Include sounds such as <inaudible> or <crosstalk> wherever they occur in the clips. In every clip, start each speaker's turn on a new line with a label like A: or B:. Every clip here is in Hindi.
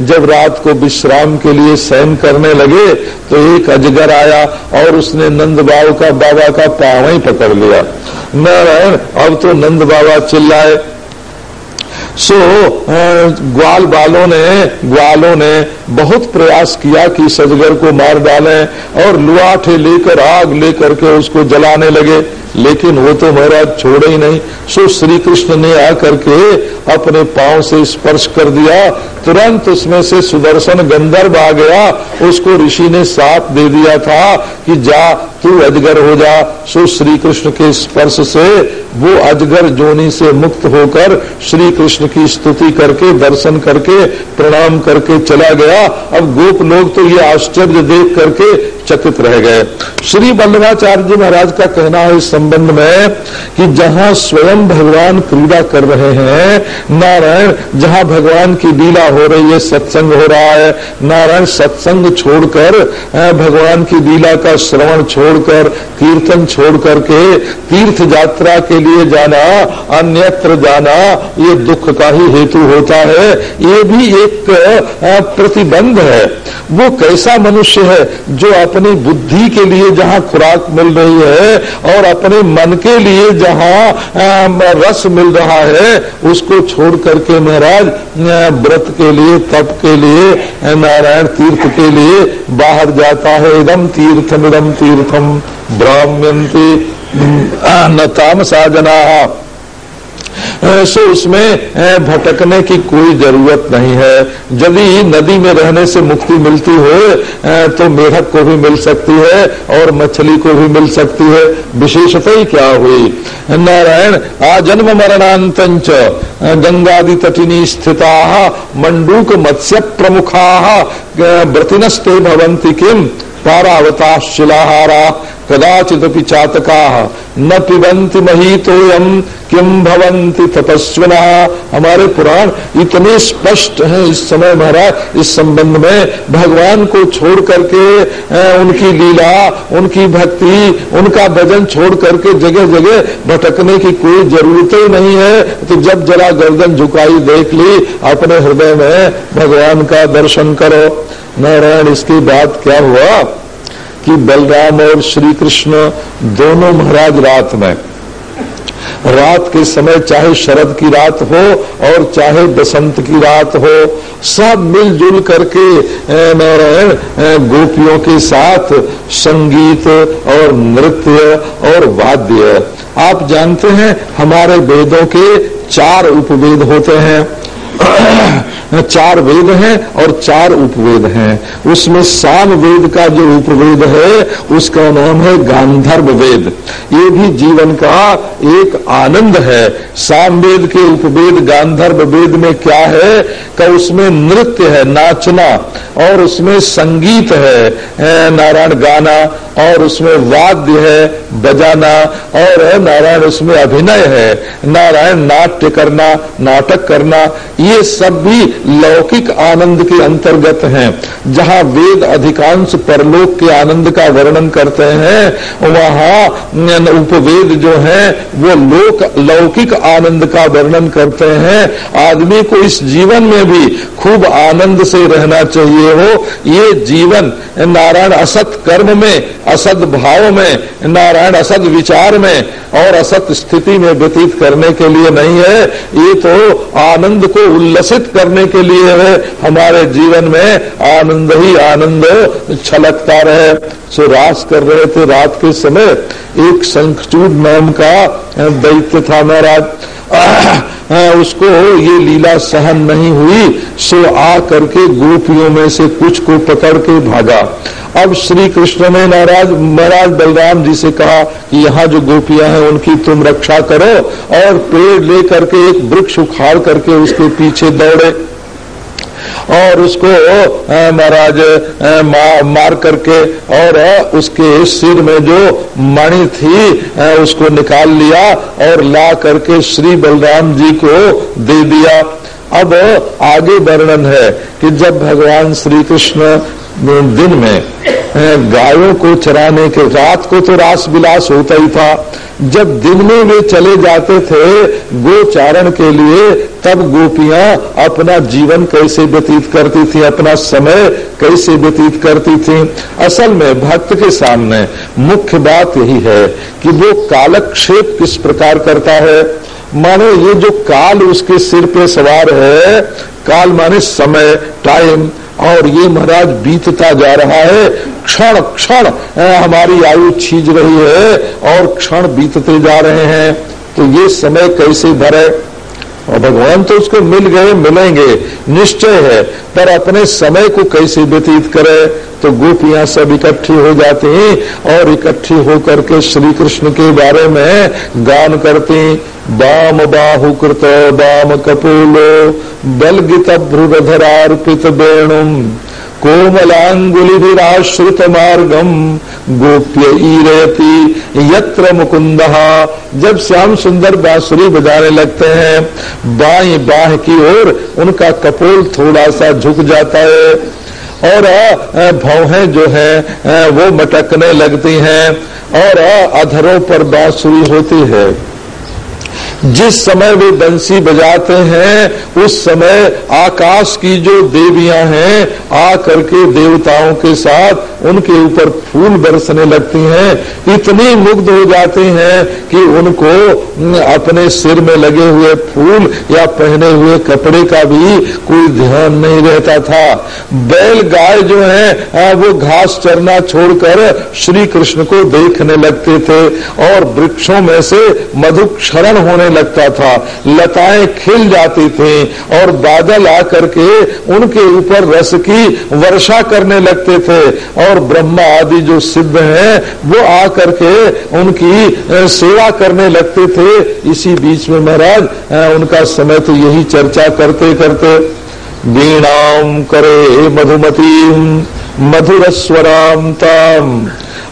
A: जब रात को विश्राम के लिए सहन करने लगे तो एक अजगर आया और उसने नंद बाबू का बाबा का पाव ही पकड़ लिया। नारायण, अब तो नंद बाबा चिल्लाए। सो ग्वाल बालों ने, ग्वालों ने बहुत प्रयास किया कि सजगर को मार डालें और लुआठे लेकर, आग लेकर के उसको जलाने लगे। लेकिन वो तो महाराज छोड़े ही नहीं। सो श्री कृष्ण ने आकर के अपने पाँव से स्पर्श कर दिया, तुरंत उसमें से सुदर्शन गंधर्व आ गया। उसको ऋषि ने साथ दे दिया था कि जा, तू अजगर हो जा। सो श्री कृष्ण के स्पर्श से वो अजगर जोनी से मुक्त होकर श्री कृष्ण की स्तुति करके, दर्शन करके, प्रणाम करके चला गया। अब गोप लोग तो ये आश्चर्य देख करके चकित रह गए। श्री वल्लभाचार्य जी महाराज का कहना है इस संबंध में कि जहाँ स्वयं भगवान क्रीड़ा कर रहे हैं नारायण, जहाँ भगवान की लीला हो रही है, सत्संग हो रहा है, नारायण सत्संग छोड़कर भगवान की लीला का श्रवण छोड़कर, कीर्तन छोड़ करके तीर्थ यात्रा के लिए जाना, अन्यत्र जाना, ये दुख का ही हेतु होता है। ये भी एक प्रतिबंध है। वो कैसा मनुष्य है जो अपनी बुद्धि के लिए जहाँ खुराक मिल रही है और अपने मन के लिए जहाँ रस मिल रहा है, उसको छोड़ करके महाराज व्रत के लिए, तप के लिए नारायण तीर्थ के लिए बाहर जाता है। इदम तीर्थम इदम तीर्थम ब्राह्मण न तामसा साजना सो उसमें भटकने की कोई ज़रूरत नहीं है। यदि नदी में रहने से मुक्ति मिलती हो तो मेढक को भी मिल सकती है और मछली को भी मिल सकती है। विशेषता ही क्या हुई? नारायण, आ जन्म मरणांत गंगादि तटिनी स्थिता, मंडूक मत्स्य प्रमुखा व्रतिनस्ते भवंती किम पारावता शिलाहारा। कदाचिदपि चातका। न पिबंति महीतोयम किम भवंति तपस्विना। हमारे पुराण इतने स्पष्ट हैं इस समय महाराज, इस संबंध में। भगवान को छोड़ करके उनकी लीला, उनकी भक्ति, उनका भजन छोड़ करके जगह जगह भटकने की कोई ज़रूरत ही नहीं है। तो जब जरा गर्दन झुकाई देख ली, अपने हृदय में भगवान का दर्शन करो। नारायण, इसके बाद क्या हुआ? कि बलराम और श्री कृष्ण दोनों महाराज रात में। रात के समय चाहे शरद की रात हो और चाहे बसंत की रात हो, सब मिलजुल करके नारायण गोपियों के साथ संगीत और नृत्य और वाद्य। आप जानते हैं, हमारे वेदों के चार उपवेद होते हैं। <clears throat> चार वेद हैं और चार उपवेद हैं। उसमें साम वेद का जो उपवेद है, उसका नाम है गांधर्व वेद। ये भी जीवन का एक आनंद है। साम वेद के उपवेद, गांधर्व वेद में क्या है? का उसमें नृत्य है, नाचना। और उसमें संगीत है नारायण गाना। और उसमें वाद्य है, बजाना। और नारायण, उसमें अभिनय है। नारायण नाट्य करना, नाटक करना ये सब भी लौकिक आनंद के अंतर्गत हैं। जहाँ वेद अधिकांश परलोक के आनंद का वर्णन करते हैं, वहाँ उपवेद जो है, वो लोक, लौकिक आनंद का वर्णन करते हैं। आदमी को इस जीवन में भी खूब आनंद से रहना चाहिए हो। ये जीवन नारायण असत कर्म में, असद भाव में, नारायण असद विचार में और असत स्थिति में व्यतीत करने के लिए नहीं है। ये तो आनंद को उल्लसित करने के लिए है। हमारे जीवन में आनंद ही आनंद छलकता रहे। सो रास कर रहे थे रात के समय। एक शंखचूड नाम का दैत्य था महाराज। उसको ये लीला सहन नहीं हुई, सो आ करके गोपियों में से कुछ को पकड़ के भागा। अब श्री कृष्ण ने नाराज़, महाराज बलराम जी से कहा कि यहाँ जो गोपियाँ हैं, उनकी तुम रक्षा करो और पेड़ लेकर के एक वृक्ष उखाड़ करके उसके पीछे दौड़े। और उसको महाराज मार करके और उसके सिर में जो मणि थी उसको निकाल लिया और ला करके श्री बलराम जी को दे दिया। अब आगे वर्णन है कि जब भगवान श्री कृष्ण दिन में गायों को चराने के रात को तो रास विलास होता ही था। जब दिन में वे चले जाते थे गोचारण के लिए, तब गोपियाँ अपना जीवन कैसे व्यतीत करती थी, अपना समय कैसे व्यतीत करती थी। असल में भक्त के सामने मुख्य बात यही है कि वो कालक्षेप किस प्रकार करता है। माने ये जो काल उसके सिर पे सवार है, काल माने समय टाइम और ये महाराज बीतता जा रहा है। क्षण क्षण हमारी आयु छीज रही है और क्षण बीतते जा रहे हैं। तो ये समय कैसे भरे? और भगवान तो उसको मिल गए, मिलेंगे, निश्चय है। पर अपने समय को कैसे व्यतीत करे? तो गोपियाँ सब इकट्ठी हो जाती और इकट्ठी होकर के श्री कृष्ण के बारे में गान करती बाम बाहु कृत, बाम कपूलो, बलगित भ्रुधरार्पित वेणुम। कोमलांगुलिराश्रित मार्गम गोप्य ईरती यत्र मुकुंद जब श्याम सुंदर बांसुरी बजाने लगते हैं, बाई बाह की ओर उनका कपोल थोड़ा सा झुक जाता है। और भौहें जो है वो मटकने लगती हैं, और अधरों पर बांसुरी होती है। जिस समय वे बंसी बजाते हैं, उस समय आकाश की जो देवियाँ हैं आ करके देवताओं के साथ उनके ऊपर फूल बरसने लगती हैं। इतनी मुग्ध हो जाते हैं कि उनको अपने सिर में लगे हुए फूल या पहने हुए कपड़े का भी कोई ध्यान नहीं रहता था। बैल गाय जो है वो घास चरना छोड़कर श्री कृष्ण को देखने लगते थे और वृक्षों में से मधु क्षरण होने लगता था। लताएँ खिल जाती थी और बादल आकर के उनके ऊपर रस की वर्षा करने लगते थे। और ब्रह्मा आदि जो सिद्ध हैं, वो आकर के उनकी सेवा करने लगते थे। इसी बीच में महाराज उनका समय तो यही चर्चा करते करते वीणाम करे मधुमती मधुर स्वराम ताम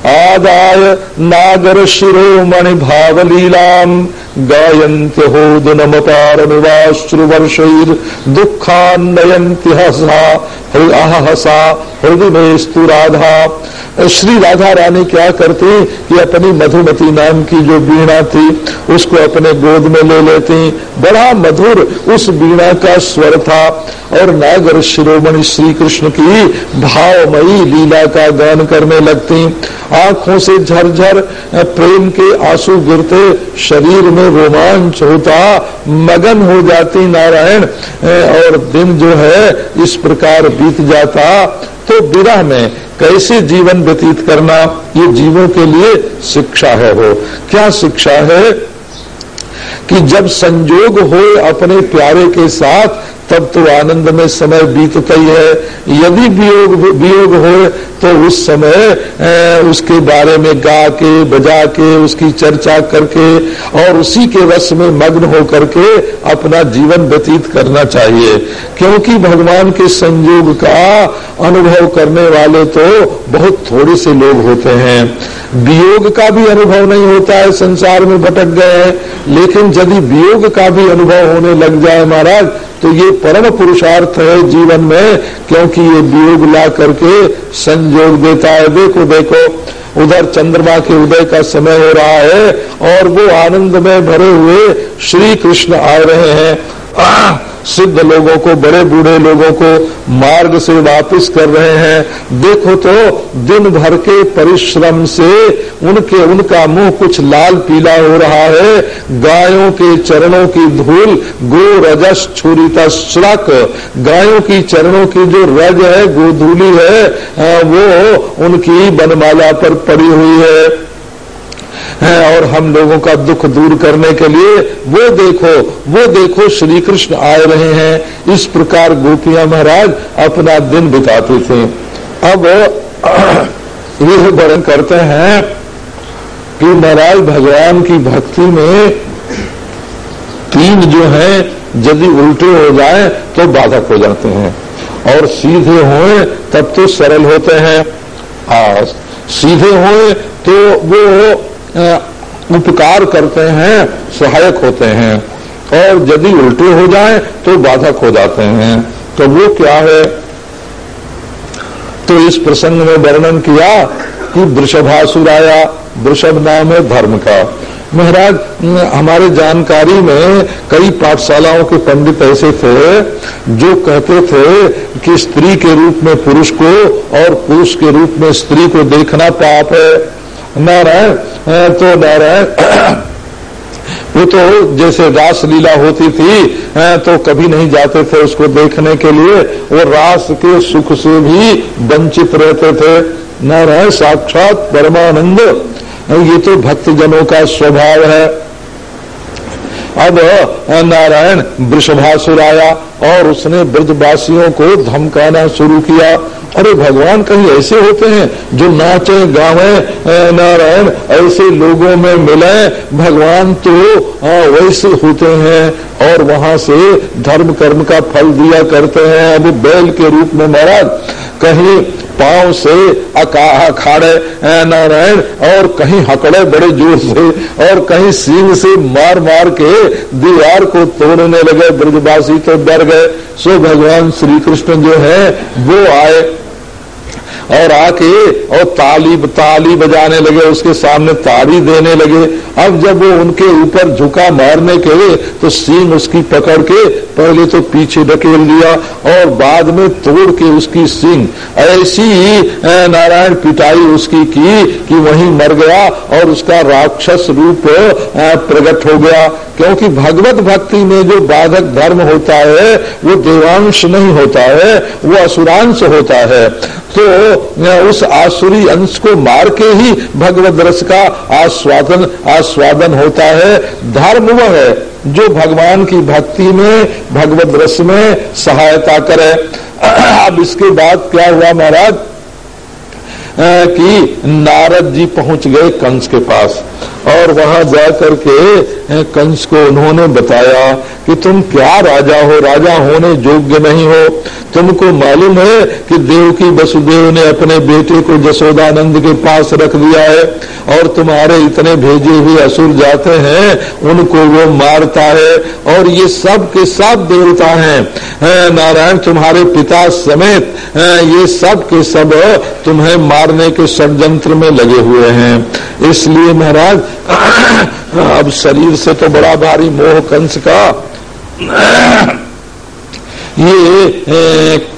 A: आदाय नागर शिरोमणि भावलीलाम गायन्त्य होदनमपारमिवाश्रुवर्षैर् दुःखान्नयन्ति हसा हसा हृदय में स्तु राधा। श्री राधा रानी क्या करती, कि अपनी मधुमती नाम की जो बीणा थी, उसको अपने गोद में ले लेती। बड़ा मधुर उस बीणा का स्वर था। और नागर शिरोमणि श्री कृष्ण की भावमयी लीला का गान करने लगती। आँखों से झरझर, प्रेम के आँसू गिरते, शरीर में रोमांच होता, मगन हो जाती नारायण, और दिन जो है इस प्रकार बीत जाता। तो विरह में कैसे जीवन व्यतीत करना, ये जीवों के लिए शिक्षा है हो क्या शिक्षा है? कि जब संजोग हो अपने प्यारे के साथ तब तो आनंद में समय बीतता ही है। यदि वियोग वियोग हो तो उस समय उसके बारे में गा के, बजा के, उसकी चर्चा करके और उसी के वश में मग्न हो करके अपना जीवन व्यतीत करना चाहिए। क्योंकि भगवान के संयोग का अनुभव करने वाले तो बहुत थोड़े से लोग होते हैं। वियोग का भी अनुभव नहीं होता है, संसार में भटक गए हैं। लेकिन यदि वियोग का भी अनुभव होने लग जाए महाराज तो ये परम पुरुषार्थ है जीवन में, क्योंकि ये वियोग ला करके संयोग देता है। देखो देखो, उधर चंद्रमा के उदय का समय हो रहा है और वो आनंद में भरे हुए श्री कृष्ण आ रहे हैं। सिद्ध लोगों को, बड़े बूढ़े लोगों को मार्ग से वापस कर रहे हैं। देखो तो दिन भर के परिश्रम से उनके, उनका मुँह कुछ लाल पीला हो रहा है। गायों के चरणों की धूल गो रजस छुरीता श्रक गायों की चरणों की जो रज है, गोधूली है, वो उनकी बनमाला पर पड़ी हुई है। है और हम लोगों का दुख दूर करने के लिए वो देखो वो देखो श्री कृष्ण आए रहे हैं। इस प्रकार गोपिया महाराज अपना दिन बिताते थे। अब <clears throat> यह वर्णन करते हैं कि महाराज भगवान की भक्ति में तीन जो है, यदि उल्टे हो जाए तो बाधक हो जाते हैं। और सीधे होए, तब तो सरल होते हैं। और सीधे होए तो वो उपकार करते हैं, सहायक होते हैं। और यदि उल्टे हो जाए तो बाधक हो जाते हैं। तो वो क्या है? तो इस प्रसंग में वर्णन किया कि वृषभासुर आया वृषभ नाम है धर्म का। महाराज, हमारे जानकारी में कई पाठशालाओं के पंडित ऐसे थे, जो कहते थे कि स्त्री के रूप में पुरुष को और पुरुष के रूप में स्त्री को देखना पाप है। नारायण तो नारायण <coughs> वो तो जैसे रास लीला होती थी तो कभी नहीं जाते थे उसको देखने के लिए। वो रास के सुख से भी वंचित रहते थे। नारायण, साक्षात परमानंद। ये तो भक्तजनों का स्वभाव है। अब नारायण वृषभासुर आया और उसने ब्रजवासियों को धमकाना शुरू किया। अरे भगवान कहीं ऐसे होते हैं जो नाचे, गावे नारायण, ऐसे लोगों में मिले, भगवान तो वैसे होते हैं और वहाँ से धर्म कर्म का फल दिया करते हैं। अब बैल के रूप में महाराज, कहीं पाँव से अखाड़े नारायण और कहीं हकड़े बड़े ज़ोर से और कहीं सींग से मार मार के दीवार को तोड़ने लगे, ब्रजवासी तो डर गए। सो भगवान श्री कृष्ण जो है, वो आए और आके, और ताली ताली बजाने लगे, उसके सामने ताली देने लगे। अब जब वो उनके ऊपर झुका मारने के तो सिंह उसकी पकड़ के पहले तो पीछे ढकेल दिया और बाद में तोड़ के उसकी सिंह ऐसी नारायण पिटाई उसकी की कि वहीं मर गया और उसका राक्षस रूप प्रकट हो गया। क्योंकि भगवत भक्ति में जो बाधक धर्म होता है, वो देवांश नहीं होता है, वो असुरांश होता है। तो उस आसुरी अंश को मार के ही भगवत रस का आस्वादन आस्वादन होता है। धर्म वह है जो भगवान की भक्ति में, भगवत रस में सहायता करे। अब इसके बाद क्या हुआ महाराज? कि नारद जी पहुँच गए कंस के पास। और वहाँ जाकर के कंस को उन्होंने बताया कि तुम क्या राजा हो? राजा होने योग्य नहीं हो। तुमको मालूम है कि देव की वसुदेव ने अपने बेटे को जसोदानंद के पास रख दिया है और तुम्हारे इतने भेजे हुए असुर जाते हैं, उनको वो मारता है और ये सब के सब देवता हैं। नारायण, तुम्हारे पिता समेत ये सब के सब तुम्हें मारने के षडयंत्र में लगे हुए हैं। इसलिए महाराज <coughs> अब शरीर से तो बड़ा भारी मोह कंस का। <coughs> ये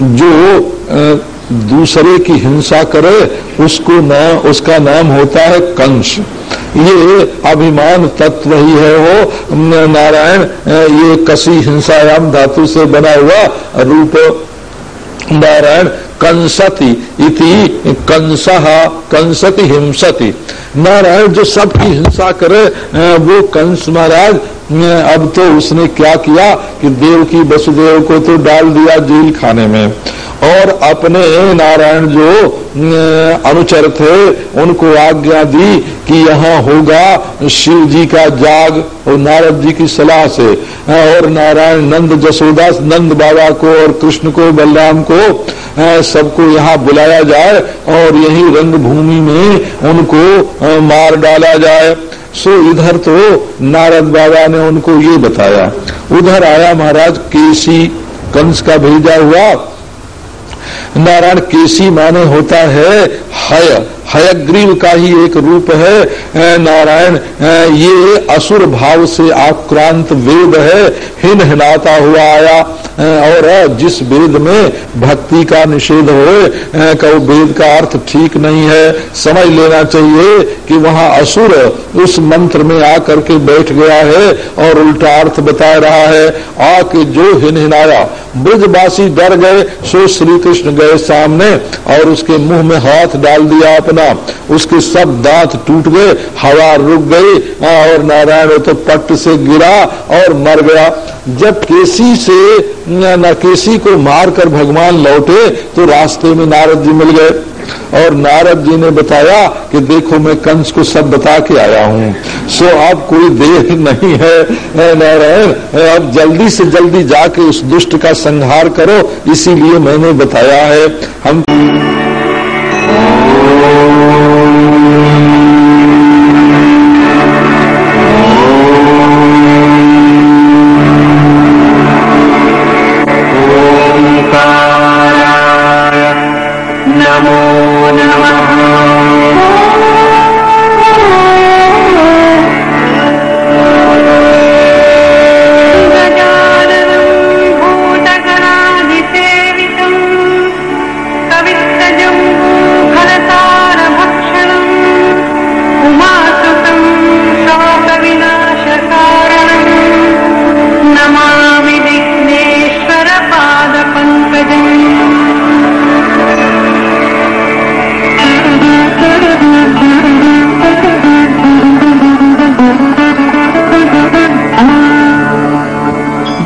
A: जो दूसरे की हिंसा करे, उसको ना, उसका नाम होता है कंस। ये अभिमान तत्व ही है वो। नारायण ये कसी हिंसायाम धातु से बना हुआ रूप। नारायण कंसति इति कंस कंसति हिंसति। महाराज जो सबकी हिंसा करे वो कंस महाराज अब तो उसने क्या किया कि देव की वसुदेव को तो डाल दिया जेल खाने में। और अपने नारायण जो अनुचर थे, उनको आज्ञा दी कि यहाँ होगा शिव जी का जाग और नारद जी की सलाह से। और नारायण नंद जसोदास, नंद बाबा को और कृष्ण को, बलराम को सबको यहाँ बुलाया जाए और यही रंग भूमि में उनको मार डाला जाए। सो इधर तो नारद बाबा ने उनको ये बताया, उधर आया महाराज, केसी कंस का भेजा हुआ। नारायण, केसी माने होता है हय। हयग्रीव का ही एक रूप है। नारायण ये असुर भाव से आक्रांत वेद है। हिन हिनाता हुआ आया। और जिस वेद में भक्ति का निषेध हो का वेद का अर्थ ठीक नहीं है। समझ लेना चाहिए कि वहाँ असुर उस मंत्र में आकर के बैठ गया है और उल्टा अर्थ बता रहा है। आके जो हिन हिनाया, ब्रजवासी डर गए, सो श्री कृष्ण गए सामने और उसके मुँह में हाथ डाल दिया अपना। उसके सब दांत टूट गए, हवा रुक गई और नारायण तो पट्ट से गिरा और मर गया। जब केसी से, न केसी को मारकर भगवान लौटे तो रास्ते में नारद जी मिल गए। और नारद जी ने बताया कि देखो, मैं कंस को सब बता के आया हूँ। सो अब कोई देर <laughs> नहीं है नारायण। अब जल्दी से जल्दी जाके उस दुष्ट का संहार करो, इसीलिए मैंने बताया है। हम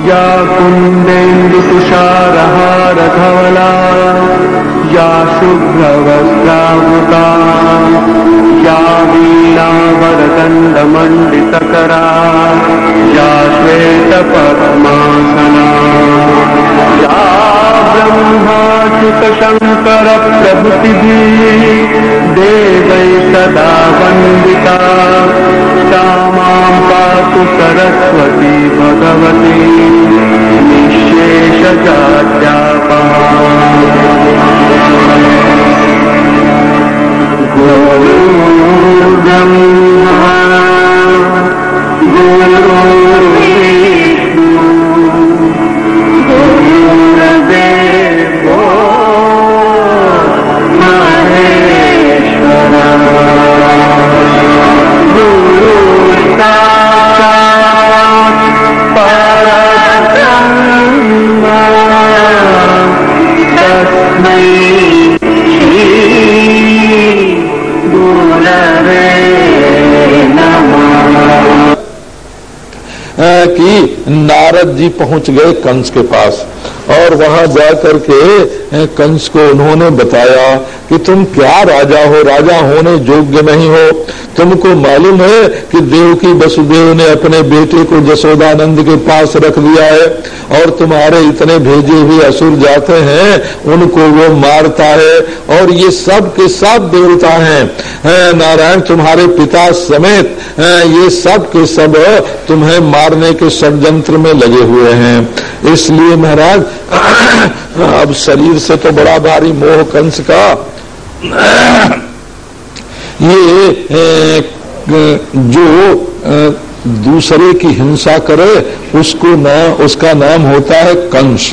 B: या कुन्देन्दुतुषारहारधवला या शुभ्रवस्त्रावृता या वीणावरदण्डमण्डितकरा या श्वेतपद्मासना या ब्रह्माच्युतशङ्करप्रभृतिभिः देवै सदा वन्दिता। सा माँ पातु सरस्वती भगवती। निःशेषजात्यापा गुरुब्रह्मा गुरुविष्णु
A: कि नारद जी पहुँच गए कंस के पास। और वहाँ जाकर के कंस को उन्होंने बताया कि तुम क्या राजा हो? राजा होने योग्य नहीं हो। तुमको मालूम है कि देव की वसुदेव ने अपने बेटे को जसोदानंद के पास रख दिया है। और तुम्हारे इतने भेजे हुए असुर जाते हैं, उनको वो मारता है और ये सब के सब देवता हैं नारायण, तुम्हारे पिता समेत ये सब के सब तुम्हें मारने के षडयंत्र में लगे हुए हैं। इसलिए महाराज, <clears throat> अब शरीर से तो बड़ा भारी मोह कंस का। <clears throat> ये जो दूसरे की हिंसा करे, उसको ना, उसका नाम होता है कंस।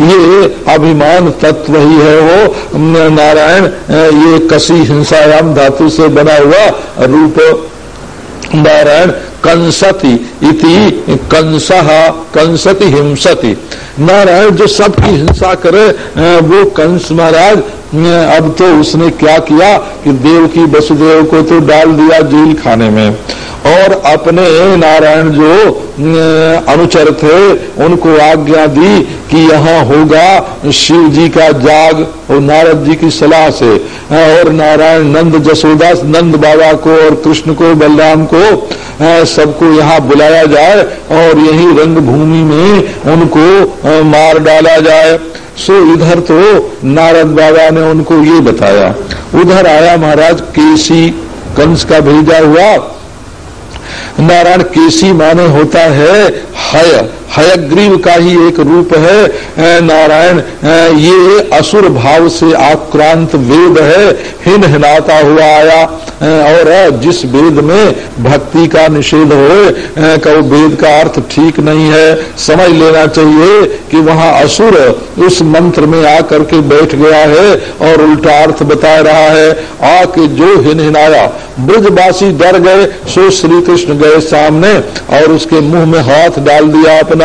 A: ये अभिमान तत्व ही है वो। नारायण ये कसी हिंसायाम धातु से बना हुआ रूप। नारायण, कंसति इति, कंस, कंसति हिंसति। नारायण जो सबकी हिंसा करे वो कंस महाराज अब तो उसने क्या किया कि देव की वसुदेव को तो डाल दिया जेल खाने में। और अपने नारायण जो अनुचर थे, उनको आज्ञा दी कि यहाँ होगा शिव जी का जाग और नारद जी की सलाह से। और नारायण नंद जसोदास, नंद बाबा को और कृष्ण को, बलराम को सबको यहाँ बुलाया जाए और यही रंग भूमि में उनको मार डाला जाए। सो इधर तो नारद बाबा ने उनको ये बताया, उधर आया महाराज, केसी कंस का भेजा हुआ। नारायण, केसी माने होता है हय। हयग्रीव का ही एक रूप है। नारायण ये असुर भाव से आक्रांत वेद है। हिन हिनाता हुआ आया। और जिस वेद में भक्ति का निषेध हो का वेद का अर्थ ठीक नहीं है। समझ लेना चाहिए कि वहाँ असुर उस मंत्र में आकर के बैठ गया है और उल्टा अर्थ बता रहा है। आके जो हिन हिनाया, ब्रजवासी डर गए, सो श्री कृष्ण गए सामने और उसके मुँह में हाथ डाल दिया अपना।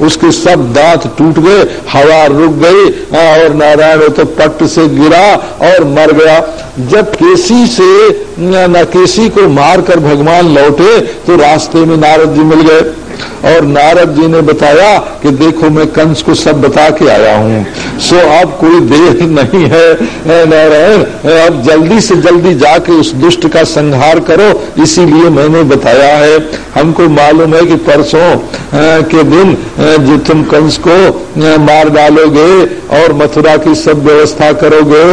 A: उसके सब दांत टूट गए, हवा रुक गई और नारायण तो पट से गिरा और मर गया। जब केसी से न, केसी को मारकर भगवान लौटे तो रास्ते में नारद जी मिल गए। और नारद जी ने बताया कि देखो मैं कंस को सब बता के आया हूँ। सो अब कोई देर नहीं है नारायण अब जल्दी से जल्दी जाके उस दुष्ट का संहार करो, इसीलिए मैंने बताया है। हमको मालूम है कि परसों के दिन जो तुम कंस को मार डालोगे और मथुरा की सब व्यवस्था करोगे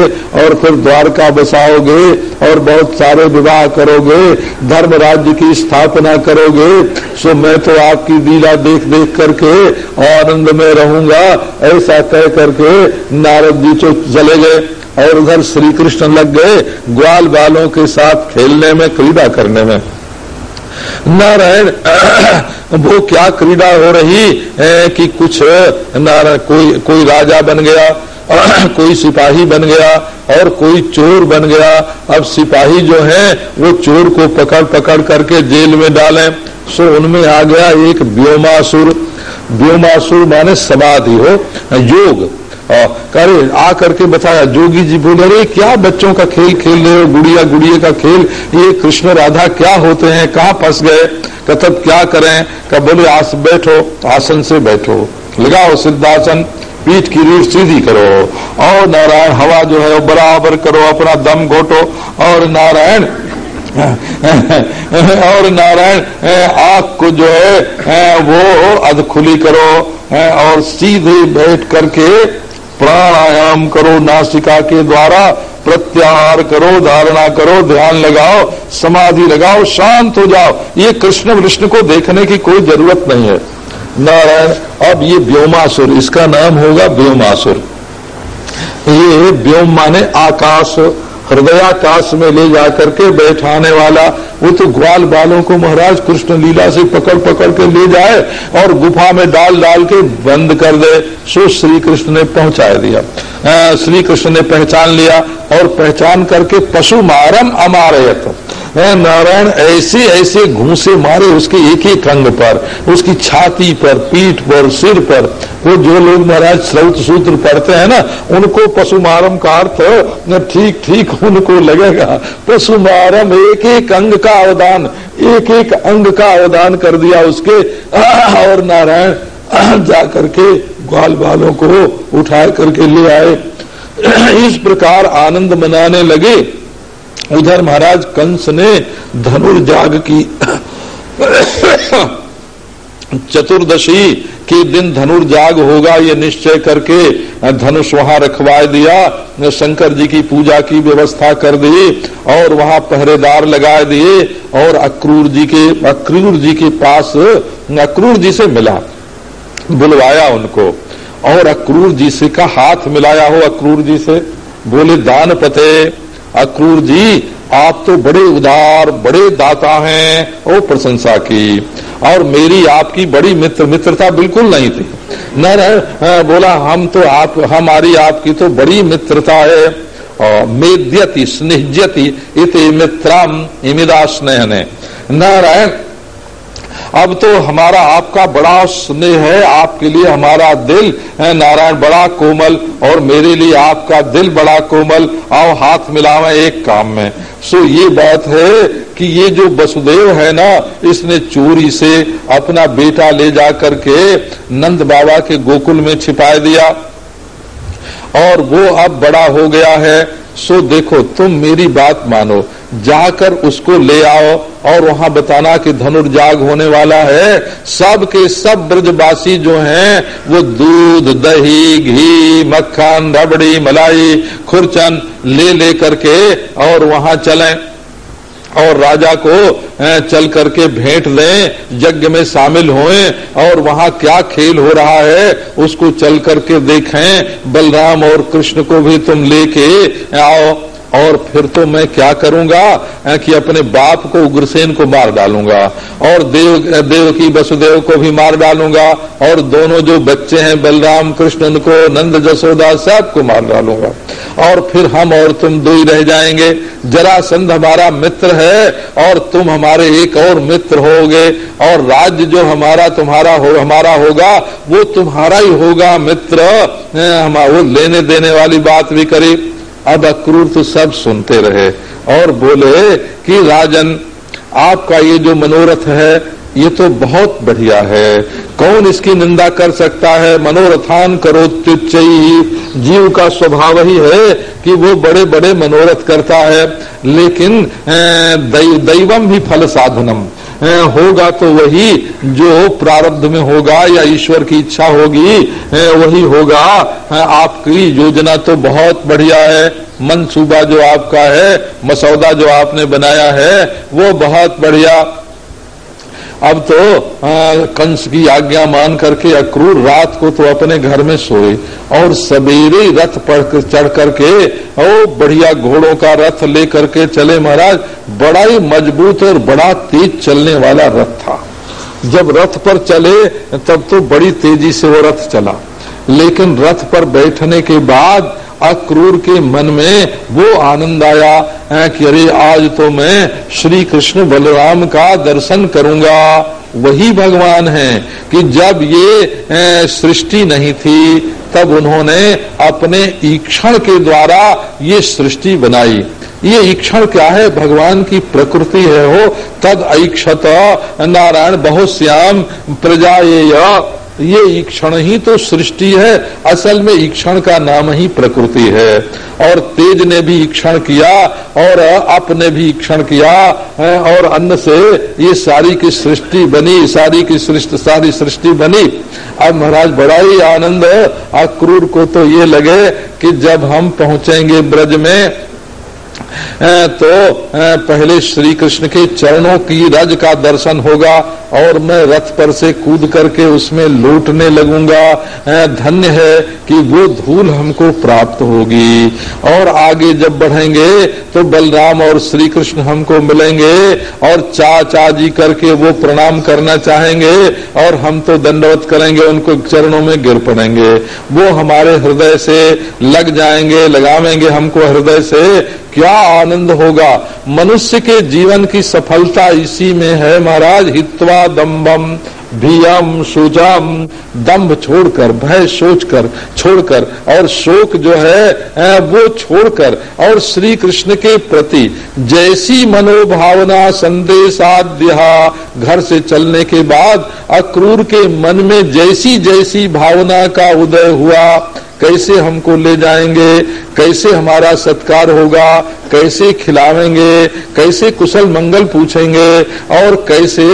A: और फिर द्वारका बसाओगे और बहुत सारे विवाह करोगे धर्म राज्य की स्थापना करोगे, सो मैं तो आपकी लीला देख देख करके आनंद में रहूँगा, ऐसा कह करके नारद जी तो चले गए और उधर श्री कृष्ण लग गए ग्वाल बालों के साथ खेलने में, क्रीड़ा करने में। नारायण, <coughs> वो क्या क्रीड़ा हो रही है कि कुछ नारायण, कोई कोई राजा बन गया, <coughs> कोई सिपाही बन गया और कोई चोर बन गया। अब सिपाही जो है, वो चोर को पकड़ पकड़ करके जेल में डालें। सो उनमें आ गया एक व्योमासुर। व्योमासुर माने समाधि हो योग। करे, आ करके बताया, जोगी जी बोले, अरे, क्या बच्चों का खेल खेल रहे हो? गुड़िया गुड़िया का खेल, ये कृष्ण, राधा क्या होते हैं? कहाँ फंस गए? कतब क्या करें? कब बोले, आस, बैठो, आसन से बैठो। लगाओ सिद्धासन, पीठ की रीढ़ सीधी करो। और नारायण, हवा जो है वो बराबर करो, अपना दम घोटो। और नारायण और नारायण आँख को जो है वो अध खुली करो और सीधे बैठ करके प्राणायाम करो, नासिका के द्वारा प्रत्याहार करो, धारणा करो, ध्यान लगाओ, समाधि लगाओ, शांत हो जाओ। ये कृष्ण विष्णु को देखने की कोई ज़रूरत नहीं है। नारायण, अब ये व्योमासुर, इसका नाम होगा व्योमासुर। ये व्योम माने आकाश। हृदयाकाश में ले जाकर के बैठाने वाला, वो तो ग्वाल बालों को महाराज कृष्ण लीला से पकड़ पकड़ के ले जाए और गुफा में डाल डाल के बंद कर दे। सो श्री कृष्ण ने पहुँचा दिया। श्री कृष्ण ने पहचान लिया और पहचान करके पशु मारम अमारयत। नारायण, ऐसे ऐसे घूसे मारे उसके एक एक अंग पर, उसकी छाती पर, पीठ पर, सिर पर। वो जो लोग महाराज स्रोत सूत्र पढ़ते हैं ना, उनको पशुमारम का अर्थ ठीक ठीक उनको लगेगा। पशुमारम एक एक अंग का अवदान एक एक अंग का अवदान कर दिया उसके। और नारायण जा करके ग्वाल बालों को उठा करके ले आए। इस प्रकार आनंद मनाने लगे। उधर महाराज कंस ने धनुर्जाग की चतुर्दशी के दिन धनुर्जाग होगा, ये निश्चय करके धनुष वहाँ रखवा दिया, शंकर जी की पूजा की व्यवस्था कर दी, और वहाँ पहरेदार लगा दिए, और अक्रूर जी के, अक्रूर जी के पास, अक्रूर जी से मिला, बुलवाया उनको, और अक्रूर जी से का हाथ मिलाया हो, अक्रूर जी से, बोले दान पते अक्रूर जी, आप तो बड़े उदार, बड़े दाता हैं वो प्रशंसा की। और मेरी आपकी बड़ी मित्र, मित्रता बिल्कुल नहीं थी। न बोला, हम तो आप, हमारी आपकी तो बड़ी मित्रता है। मेद्यति, स्निह्यति, इत मित्रम इमिदा स्नेह ने नारायण अब तो हमारा आपका बड़ा स्नेह है, आपके लिए हमारा दिल है नारायण, बड़ा कोमल, और मेरे लिए आपका दिल बड़ा कोमल। आओ हाथ मिलावे एक काम में। सो ये बात है कि ये जो वसुदेव है ना, इसने चोरी से अपना बेटा ले जा करके नंद बाबा के गोकुल में छिपा दिया। और वो अब बड़ा हो गया है। सो देखो, तुम मेरी बात मानो। जाकर उसको ले आओ और वहाँ बताना कि धनुर्जाग होने वाला है। सब के सब ब्रजवासी जो हैं, वो दूध, दही, घी, मक्खन, रबड़ी, मलाई, खुरचन ले ले करके और वहाँ चलें। और राजा को चल करके भेंट लें, यज्ञ में शामिल होएँ और वहाँ क्या खेल हो रहा है, उसको चल करके देखें। बलराम और कृष्ण को भी तुम लेके आओ। और फिर तो मैं क्या करूँगा? कि अपने बाप को उग्रसेन को मार डालूँगा और देव देव की वसुदेव को भी मार डालूँगा और दोनों जो बच्चे हैं, बलराम कृष्ण उनको नंद, जसोदा सबको मार डालूँगा। और फिर हम और तुम दो ही रह जाएँगे। जरासंध हमारा मित्र है और तुम हमारे एक और मित्र होगे और राज्य जो हमारा तुम्हारा हो, हमारा होगा, वो तुम्हारा ही होगा मित्र। हम वो लेने देने वाली बात भी करी। अब अक्रूर तो सब सुनते रहे और बोले कि राजन, आपका ये जो मनोरथ है, ये तो बहुत बढ़िया है। कौन इसकी निंदा कर सकता है? मनोरथान करो तुच्चई जीव का स्वभाव ही है कि वो बड़े बड़े मनोरथ करता है, लेकिन दैवम भी फल साधनम। होगा तो वही जो प्रारब्ध में होगा या ईश्वर की इच्छा होगी वही होगा। आपकी योजना तो बहुत बढ़िया है। मनसूबा जो आपका है, मसौदा जो आपने बनाया है, वो बहुत बढ़िया। अब तो आ, कंस की आज्ञा मान करके अक्रूर रात को तो अपने घर में सोए और सवेरे रथ पढ़ चढ़ करके ओ बढ़िया घोड़ों का रथ ले करके चले महाराज। बड़ा ही मज़बूत और बड़ा तेज चलने वाला रथ था। जब रथ पर चले तब तो बड़ी तेज़ी से वो रथ चला। लेकिन रथ पर बैठने के बाद अक्रूर के मन में वो आनंद आया कि अरे आज तो मैं श्री कृष्ण बलराम का दर्शन करूँगा। वही भगवान है कि जब ये सृष्टि नहीं थी, तब उन्होंने अपने ईक्षण के द्वारा ये सृष्टि बनाई। ये ईक्षण क्या है? भगवान की प्रकृति है हो तद ऐक्षत नारायण बहुत श्याम प्रजा ये ईक्षण ही तो सृष्टि है, असल में ईक्षण का नाम ही प्रकृति है। और तेज ने भी ईक्षण किया, और अप ने भी ईक्षण किया और अन्न से ये सारी की सृष्टि बनी, सारी की सृष्टि, सारी सृष्टि बनी। अब महाराज, बड़ा ही आनंद, अक्रूर को तो ये लगे कि जब हम पहुँचेंगे ब्रज में तो पहले श्री कृष्ण के चरणों की रज का दर्शन होगा और मैं रथ पर से कूद करके उसमें लूटने लगूँगा। धन्य है कि वो धूल हमको प्राप्त होगी। और आगे जब बढ़ेंगे तो बलराम और श्री कृष्ण हमको मिलेंगे और चा चा जी करके वो प्रणाम करना चाहेंगे और हम तो दंडवत करेंगे, उनको चरणों में गिर पड़ेंगे। वो हमारे हृदय से लग जाएँगे, लगावेंगे हमको हृदय से। क्या आनंद होगा। मनुष्य के जीवन की सफलता इसी में है, महाराज। हित्वा दम्बम भियम सुजम दम्भ छोड़कर, भय सोचकर, छोड़कर, और शोक जो है वो छोड़कर, और श्री कृष्ण के प्रति जैसी मनोभावना संदेशाद्य घर से चलने के बाद अक्रूर के मन में जैसी जैसी भावना का उदय हुआ। कैसे हमको ले जाएँगे? कैसे हमारा सत्कार होगा? कैसे खिलावेंगे? कैसे कुशल मंगल पूछेंगे? और कैसे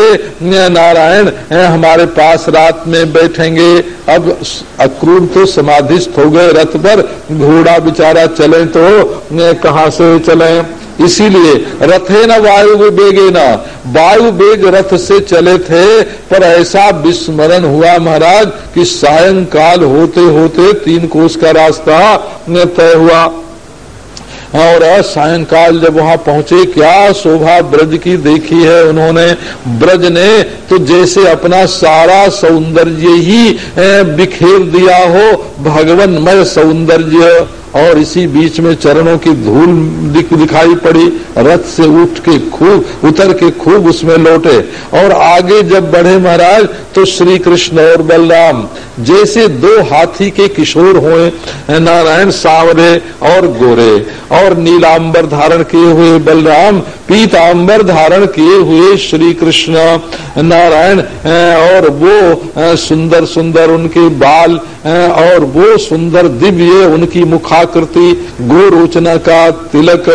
A: नारायण हमारे पास रात में बैठेंगे? अब अक्रूर तो समाधिस्थ हो गए रथ पर। घोड़ा बेचारा चले तो कहा से चले? इसीलिए रथे न वायु बेगे न। वायु बेग रथ से चले थे, पर ऐसा विस्मरण हुआ महाराज कि सायंकाल होते होते तीन कोस का रास्ता तय हुआ। और सायंकाल जब वहाँ पहुँचे, क्या शोभा ब्रज की देखी है उन्होंने? ब्रज ने तो जैसे अपना सारा सौंदर्य ही बिखेर दिया हो, भगवनमय सौंदर्य। और इसी बीच में चरणों की धूल दिख, दिखाई पड़ी रथ से उठ के खूब उतर के खूब उसमें लौटे। और आगे जब बढ़े महाराज तो श्री कृष्ण और बलराम जैसे दो हाथी के किशोर हुए नारायण सावरे और गोरे और नीलांबर धारण किए हुए बलराम पीतांबर धारण किए हुए श्री कृष्ण नारायण और वो सुंदर सुंदर उनके बाल और वो सुंदर दिव्य उनकी मुखाकृति, गोरोचना का तिलक,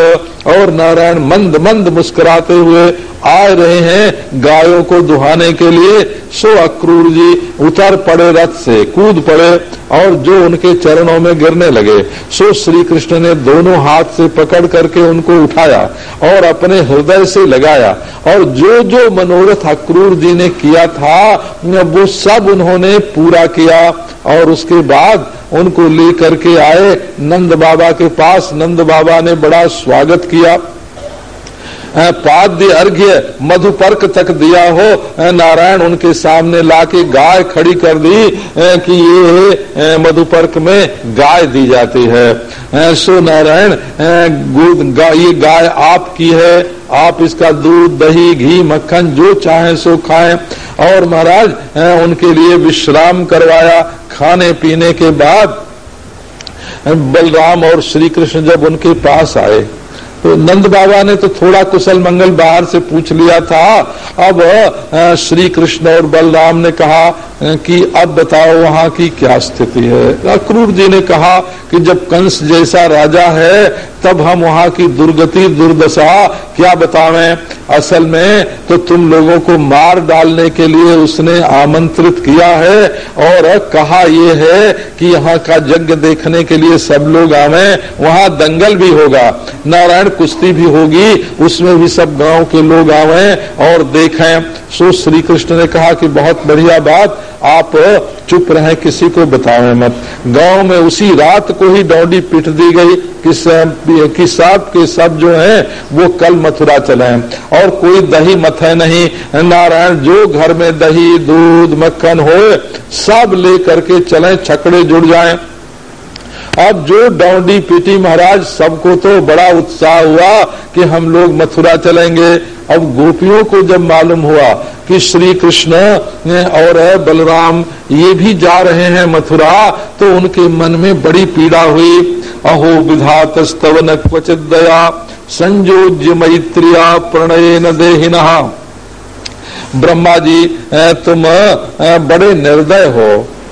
A: और नारायण मंद मंद मुस्कुराते हुए आ रहे हैं गायों को दुहाने के लिए। सो अक्रूर जी, उतर पड़े रथ से, कूद पड़े और जो उनके चरणों में गिरने लगे। सो श्री कृष्ण ने दोनों हाथ से पकड़ करके उनको उठाया और अपने हृदय से लगाया और जो जो मनोरथ अक्रूर जी ने किया था, वो सब उन्होंने पूरा किया और उसके बाद उनको लेकर के आए। नंद बाबा के पास नंद बाबा ने बड़ा स्वागत किया। पाद्य अर्घ्य मधुपर्क तक दिया हो नारायण उनके सामने लाके गाय खड़ी कर दी कि ये मधुपर्क में गाय दी जाती है। सो नारायण ये गाय आपकी है, आप इसका दूध, दही, घी, मक्खन, जो चाहे सो खाएँ। और महाराज उनके लिए विश्राम करवाया खाने पीने के बाद बलराम और श्री कृष्ण जब उनके पास आए तो नंद बाबा ने तो थोड़ा कुशल मंगल बाहर से पूछ लिया था। अब श्री कृष्ण और बलराम ने कहा कि अब बताओ वहाँ की क्या स्थिति है। अक्रूर जी ने कहा कि जब कंस जैसा राजा है, तब हम वहाँ की दुर्गति, दुर्दशा क्या बतावें? असल में तो तुम लोगों को मार डालने के लिए उसने आमंत्रित किया है और कहा यह है कि यहाँ का यज्ञ देखने के लिए सब लोग आवे, वहाँ दंगल भी होगा, नारायण कुश्ती भी होगी, उसमें भी सब गाँव के लोग आवे और देखें। सो श्री कृष्ण ने कहा कि बहुत बढ़िया बात आप चुप रहे किसी को बतावे मत। गाँव में उसी रात को ही डौडी पिट दी गई कि, कि सब के सब जो हैं वो कल मथुरा चले और कोई दही मथे नहीं। नारायण जो घर में दही दूध मक्खन हो सब ले करके चले छकड़े जुड़ जाएँ। अब जो डौडी पीटी महाराज सबको तो बड़ा उत्साह हुआ कि हम लोग मथुरा चलेंगे। अब गोपियों को जब मालूम हुआ कि श्री कृष्ण और बलराम, ये भी जा रहे हैं मथुरा तो उनके मन में बड़ी पीड़ा हुई। अहो विधात स्तवन क्वचित दया संयोज्य मैत्रिया प्रणय न देहिना। ब्रह्मा जी तुम बड़े निर्दय हो।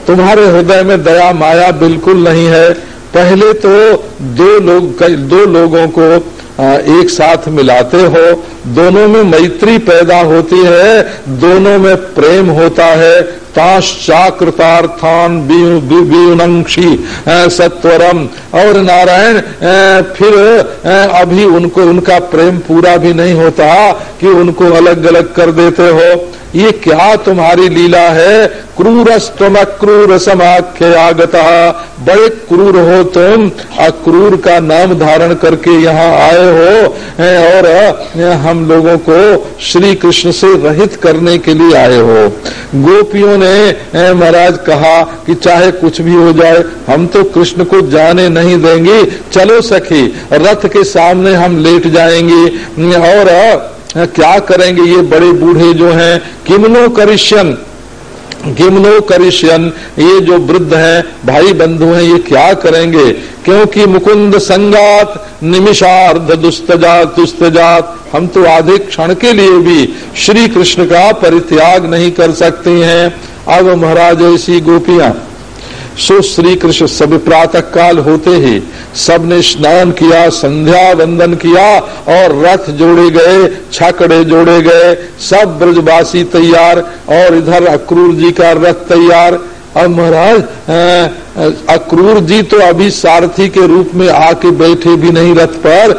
A: तुम्हारे हृदय में दया माया बिल्कुल नहीं है। पहले तो दो लोग, दो लोगों को एक साथ मिलाते हो, दोनों में मैत्री पैदा होती है, दोनों में प्रेम होता है। ताश्चाकृतार्थान विनंक्षी सत्वरम। और नारायण फिर अभी उनको, उनका प्रेम पूरा भी नहीं होता कि उनको अलग अलग कर देते हो। ये क्या तुम्हारी लीला है? क्रूरस्तम अक्रूर समाख्यागत। बड़े क्रूर हो तुम। अक्रूर का नाम धारण करके यहाँ आए हो और हम लोगों को श्री कृष्ण से रहित करने के लिए आए हो। गोपियों ने महाराज कहा कि चाहे कुछ भी हो जाए, हम तो कृष्ण को जाने नहीं देंगे। चलो सखी, रथ के सामने हम लेट जाएँगे। और क्या करेंगे ये बड़े बूढ़े जो हैं, किमनो करिश्यन किमनो करिष्यन ये जो वृद्ध हैं, भाई बंधु हैं, ये क्या करेंगे? क्योंकि मुकुंद संगात, निमिषार्ध दुस्त जात दुस्त जात हम तो आधे क्षण के लिए भी श्री कृष्ण का परित्याग नहीं कर सकते हैं। अब महाराज, ऐसी गोपियाँ। सो श्री कृष्ण सब प्रातः काल होते ही सबने स्नान किया, संध्या वंदन किया और रथ जोड़े गए, छाकड़े जोड़े गए। सब ब्रजवासी तैयार और इधर अक्रूर जी का रथ तैयार। अब महाराज अक्रूर जी तो अभी सारथी के रूप में आके बैठे भी नहीं रथ पर।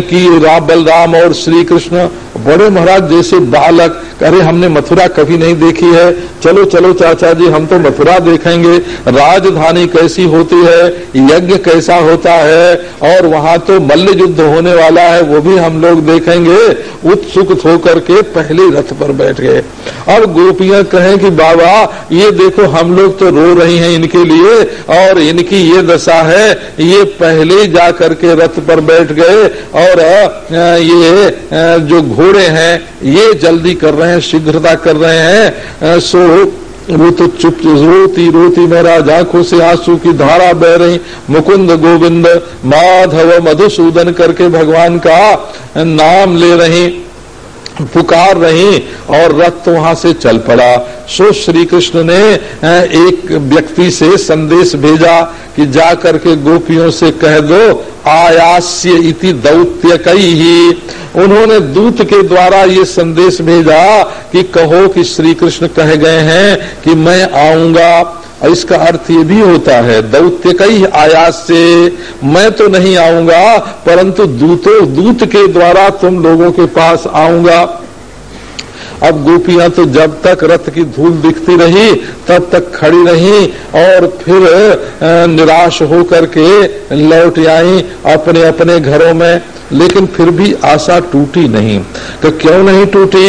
A: कि राम बलराम और श्री कृष्ण बड़े महाराज, जैसे बालक, अरे हमने मथुरा कभी नहीं देखी है। चलो चलो, चाचा जी, हम तो मथुरा देखेंगे। राजधानी कैसी होती है, यज्ञ कैसा होता है, और वहाँ तो मल्ल युद्ध होने वाला है, वो भी हम लोग देखेंगे। उत्सुक होकर के पहले रथ पर बैठ गए। अब गोपियाँ कहें कि, बाबा, ये देखो, हम लोग तो रो रही हैं इनके लिए। और इनकी ये दशा है, ये पहले जा करके रथ पर बैठ गए और ये जो घोड़े हैं, ये जल्दी कर रहे हैं, शीघ्रता कर रहे हैं। सो वो तो चुप रोती रोती महाराज आँखों से आँसू की धारा बह रही। मुकुंद गोविंद माधव मधुसूदन करके भगवान का नाम ले रही। पुकार रही और रथ वहाँ से चल पड़ा। सो श्री कृष्ण ने एक व्यक्ति से संदेश भेजा कि जा करके गोपियों से कह दो, आयास्य इति दौत्य कई ही उन्होंने दूत के द्वारा ये संदेश भेजा कि कहो कि श्री कृष्ण कह गए हैं कि मैं आऊँगा। इसका अर्थ ये भी होता है दौत्य कई आयास से मैं तो नहीं आऊँगा, परंतु दूतों, दूत के द्वारा तुम लोगों के पास आऊँगा। अब गोपियाँ तो जब तक रथ की धूल दिखती रही तब तक खड़ी रही और फिर निराश होकर के लौट आई अपने अपने घरों में। लेकिन फिर भी आशा टूटी नहीं। तो क्यों नहीं टूटी?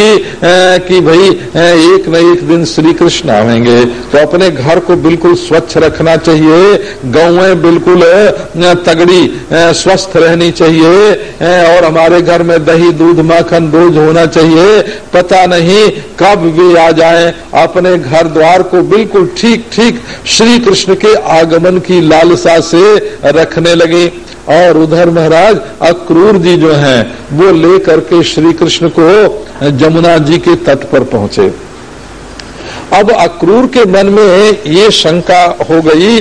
A: कि भाई एक न एक दिन श्री कृष्ण आवेंगे। तो अपने घर को बिल्कुल स्वच्छ रखना चाहिए। गौएँ बिल्कुल तगड़ी स्वस्थ रहनी चाहिए। और हमारे घर में दही, दूध, माखन, दूध होना चाहिए। पता नहीं कब वे आ जाएँ। अपने घर द्वार को बिल्कुल ठीक ठीक श्री कृष्ण के आगमन की लालसा से रखने लगे। और उधर महाराज, अक्रूर जी जो हैं, वो लेकर के श्री कृष्ण को जमुना जी के तट पर पहुँचे। अब अक्रूर के मन में ये शंका हो गई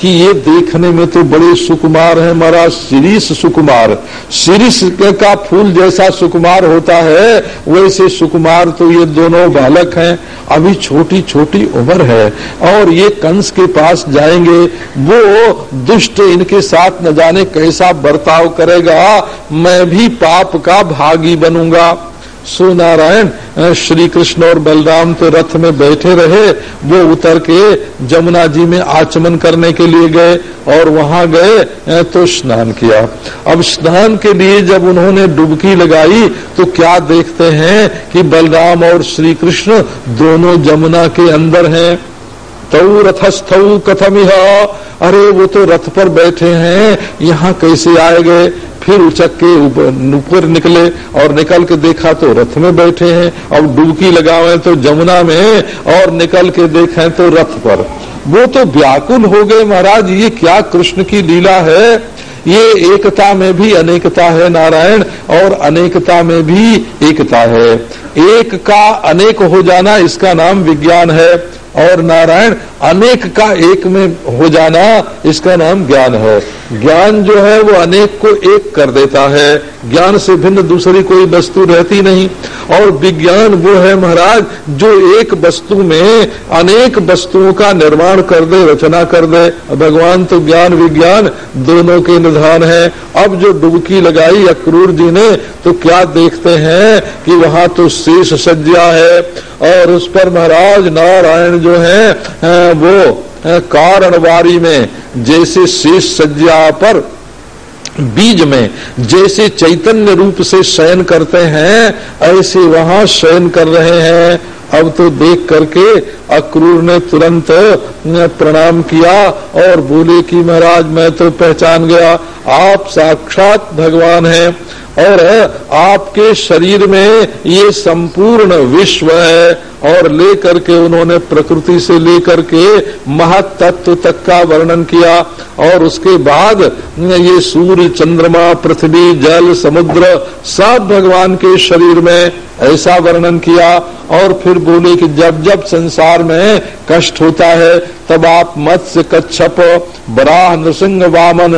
A: कि ये देखने में तो बड़े सुकुमार है महाराज शिरीष सुकुमार। शिरीष का फूल जैसा सुकुमार होता है, वैसे सुकुमार तो ये दोनों बालक हैं। अभी छोटी छोटी उम्र है और ये कंस के पास जाएँगे। वो दुष्ट इनके साथ न जाने कैसा बर्ताव करेगा। मैं भी पाप का भागी बनूँगा। सो नारायण श्री कृष्ण और बलराम तो रथ में बैठे रहे। वो उतर के जमुना जी में आचमन करने के लिए गए और वहाँ गए तो स्नान किया। अब स्नान के लिए जब उन्होंने डुबकी लगाई तो क्या देखते हैं कि बलराम और श्री कृष्ण दोनों जमुना के अंदर हैं? तऊ रथस्थऊ कथमिह। अरे वो तो रथ पर बैठे हैं, यहाँ कैसे आए गए? फिर उचक के ऊपर ऊपर निकले और निकल के देखा तो रथ में बैठे हैं और डुबकी लगावे तो जमुना में और निकल के देखे तो रथ पर। वो तो व्याकुल हो गए महाराज, ये क्या कृष्ण की लीला है? ये एकता में भी अनेकता है नारायण, और अनेकता में भी एकता है। एक का अनेक हो जाना इसका नाम विज्ञान है। और नारायण अनेक का एक में हो जाना इसका नाम ज्ञान है। ज्ञान जो है वो अनेक को एक कर देता है। ज्ञान से भिन्न दूसरी कोई वस्तु रहती नहीं। और विज्ञान वो है महाराज, जो एक वस्तु में अनेक वस्तुओं का निर्माण कर दे, रचना कर दे। भगवान तो ज्ञान, विज्ञान दोनों के निधान है। अब जो डुबकी लगाई अक्रूर जी ने तो क्या देखते हैं कि वहाँ तो शेष सज्जा है। और उस पर महाराज नारायण जो है, वो कारणवारी में जैसे शेष सज्जा पर, बीज में जैसे चैतन्य रूप से शयन करते हैं, ऐसे वहाँ शयन कर रहे हैं। अब तो देख करके अक्रूर ने तुरंत प्रणाम किया और बोले कि महाराज, मैं तो पहचान गया, आप साक्षात भगवान हैं और आपके शरीर में ये संपूर्ण विश्व है और लेकर के उन्होंने प्रकृति से लेकर के महत्व तक का वर्णन किया और उसके बाद ये सूर्य, चंद्रमा, पृथ्वी, जल, समुद्र सब भगवान के शरीर में ऐसा वर्णन किया और फिर बोले कि जब जब संसार में कष्ट होता है, तब आप मत्स्य, कच्छप, बराह, नृसिंह, वामन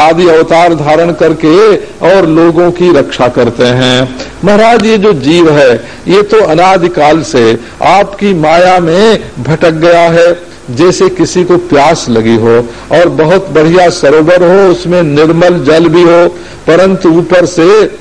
A: आदि अवतार धारण करके और लोगों की रक्षा करते हैं। महाराज, ये जो जीव है, ये तो अनादिकाल से आपकी माया में भटक गया है, जैसे किसी को प्यास लगी हो, और बहुत बढ़िया सरोवर हो, उसमें निर्मल जल भी हो, परंतु ऊपर से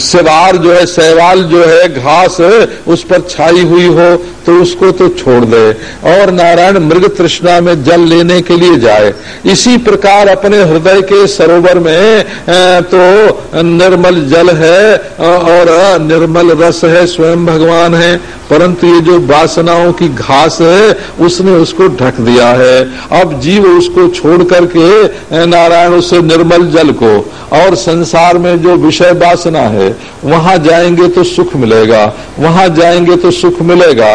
A: सेवार जो है सहवाल जो है, घास उस पर छाई हुई हो तो उसको तो छोड़ दे और नारायण मृग तृष्णा में जल लेने के लिए जाए। इसी प्रकार अपने हृदय के सरोवर में तो निर्मल जल है और निर्मल रस है, स्वयं भगवान है। परंतु ये जो वासनाओं की घास है, उसने उसको ढक दिया है। अब जीव उसको छोड़ करके नारायण उस निर्मल जल को, और संसार में जो विषय वासना है, वहाँ जाएँगे तो सुख मिलेगा, वहाँ जाएँगे तो सुख मिलेगा।